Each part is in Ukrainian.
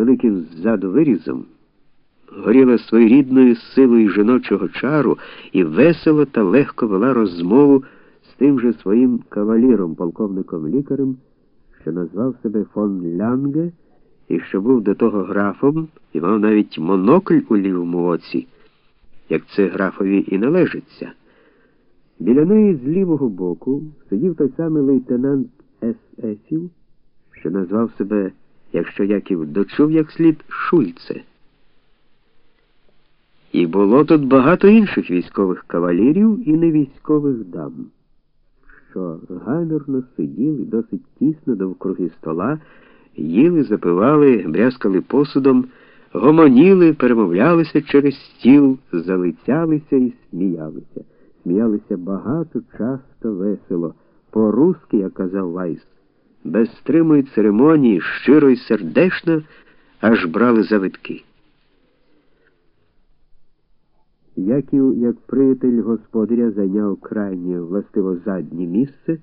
великим ззаду вирізом, горіла своєрідною силою жіночого чару і весело та легко вела розмову з тим же своїм каваліром, полковником лікарем, що назвав себе фон Лянге і що був до того графом і мав навіть монокль у лівому оці, як це графові і належиться. Біля неї з лівого боку сидів той самий лейтенант ССів, що назвав себе, якщо Яків дочув як слід, Шульце. І було тут багато інших військових кавалерів і невійськових дам, що гамірно сиділи досить тісно довкруги стола, їли, запивали, брязкали посудом, гомоніли, перемовлялися через стіл, залицялися і сміялися. Сміялися багато, часто, весело, по-русски, як казав Вайс, без стримої церемонії, щиро і сердечно, аж брали завитки. Яків, як приятель господаря, зайняв крайнє властиво заднє місце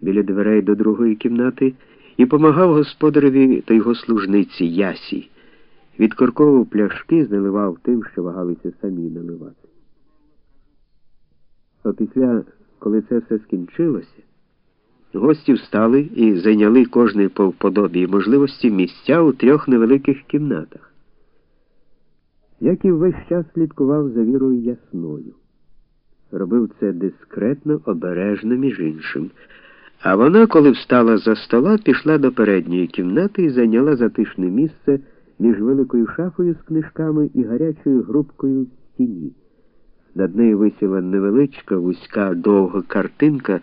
біля дверей до другої кімнати і помагав господареві та його служниці ясі. Відкорковував пляшки, заливав тим, що вагалися самі наливати. А після, коли це все скінчилося, гості встали і зайняли кожний по вподобі і можливості місця у трьох невеликих кімнатах. Яків весь час слідкував за вірою ясною. Робив це дискретно, обережно, між іншим. А вона, коли встала за стола, пішла до передньої кімнати і зайняла затишне місце між великою шафою з книжками і гарячою грубкою в стіні. Над нею висіла невеличка, вузька, довга картинка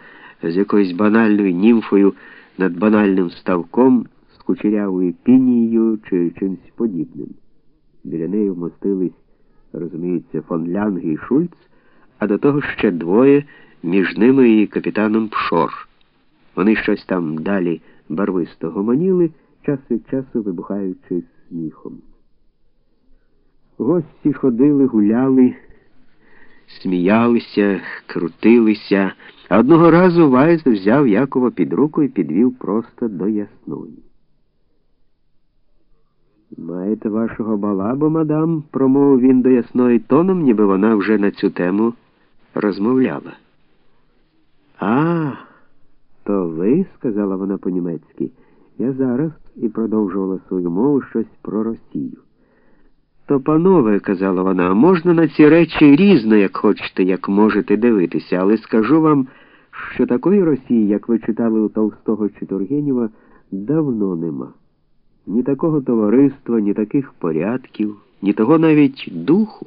з якоюсь банальною німфою над банальним ставком з кучерявою пінією чи чимось подібним. Біля неї вмостились, розуміється, фон Лянг і Шульц, а до того ще двоє, між ними і капітаном Пшор. Вони щось там далі барвисто гомоніли, час від часу вибухаючи сміхом. Гості ходили, гуляли, сміялися, крутилися, одного разу Вайс взяв Якова під руку і підвів просто до ясної. Маєте вашого балабу, мадам, промовив він до ясної тоном, ніби вона вже на цю тему розмовляла. А, то ви, сказала вона по-німецьки, я зараз і продовжувала свою мову щось про Росію. То, панове, казала вона, можна на ці речі різно, як хочете, як можете дивитися, але скажу вам, що такої Росії, як ви читали у Толстого чи Тургенєва, давно нема. Ні такого товариства, ні таких порядків, ні того навіть духу.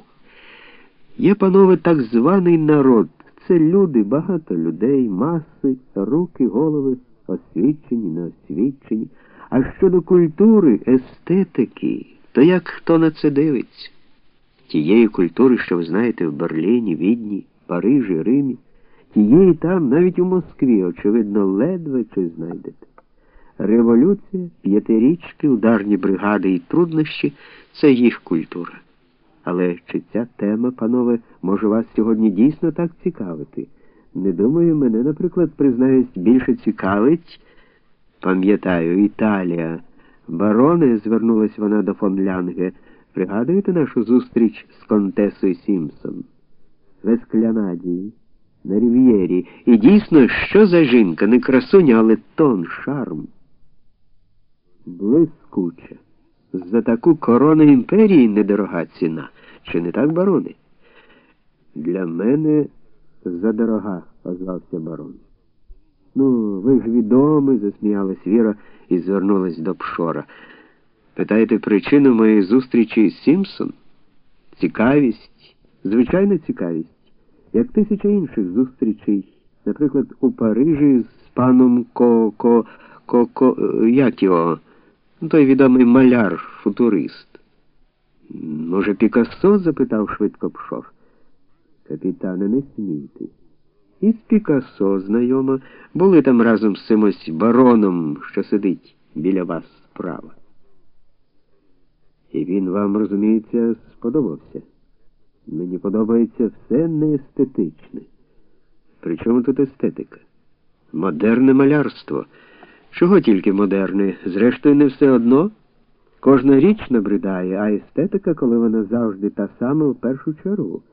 Є, панове, так званий народ. Це люди, багато людей, маси, руки, голови, освічені, неосвічені. А щодо культури, естетики, то як хто на це дивиться? Тієї культури, що ви знаєте в Берліні, Відні, Парижі, Римі, тієї там, навіть у Москві, очевидно, ледве чи знайдете. Революція, п'ятирічки, ударні бригади і труднощі це їх культура. Але чи ця тема, панове, може вас сьогодні дійсно так цікавити? Не думаю, мене, наприклад, признаюсь, більше цікавить, пам'ятаю, Італія. Бароне, звернулась вона до фон Лянге, пригадуєте нашу зустріч з Контесою Сімпсон? В Есклянадії, на Рів'єрі. І дійсно, що за жінка, не красуня, але тон, шарм. Блискуча. За таку корону імперії недорога ціна. Чи не так, бароне? Для мене задорога, озвався барон. Ну, ви ж відомий, засміялась Віра і звернулась до Пшора. Питаєте причину моєї зустрічі з Сімпсон? Цікавість, звичайна цікавість, як тисяча інших зустрічей, наприклад, у Парижі з паном Ко-Ко, Ко-Ко, як його, той відомий маляр, футурист. Може, Пікассо? запитав швидко Пшор. Капітане, не смійтесь. І з Пікассо знайома, були там разом з цимось бароном, що сидить біля вас справа. І він вам, розуміється, сподобався. Мені подобається все неестетичне. Причому тут естетика? Модерне малярство. Чого тільки модерне? Зрештою, не все одно. Кожна річ набридає, а естетика, коли вона завжди та сама в першу чергу.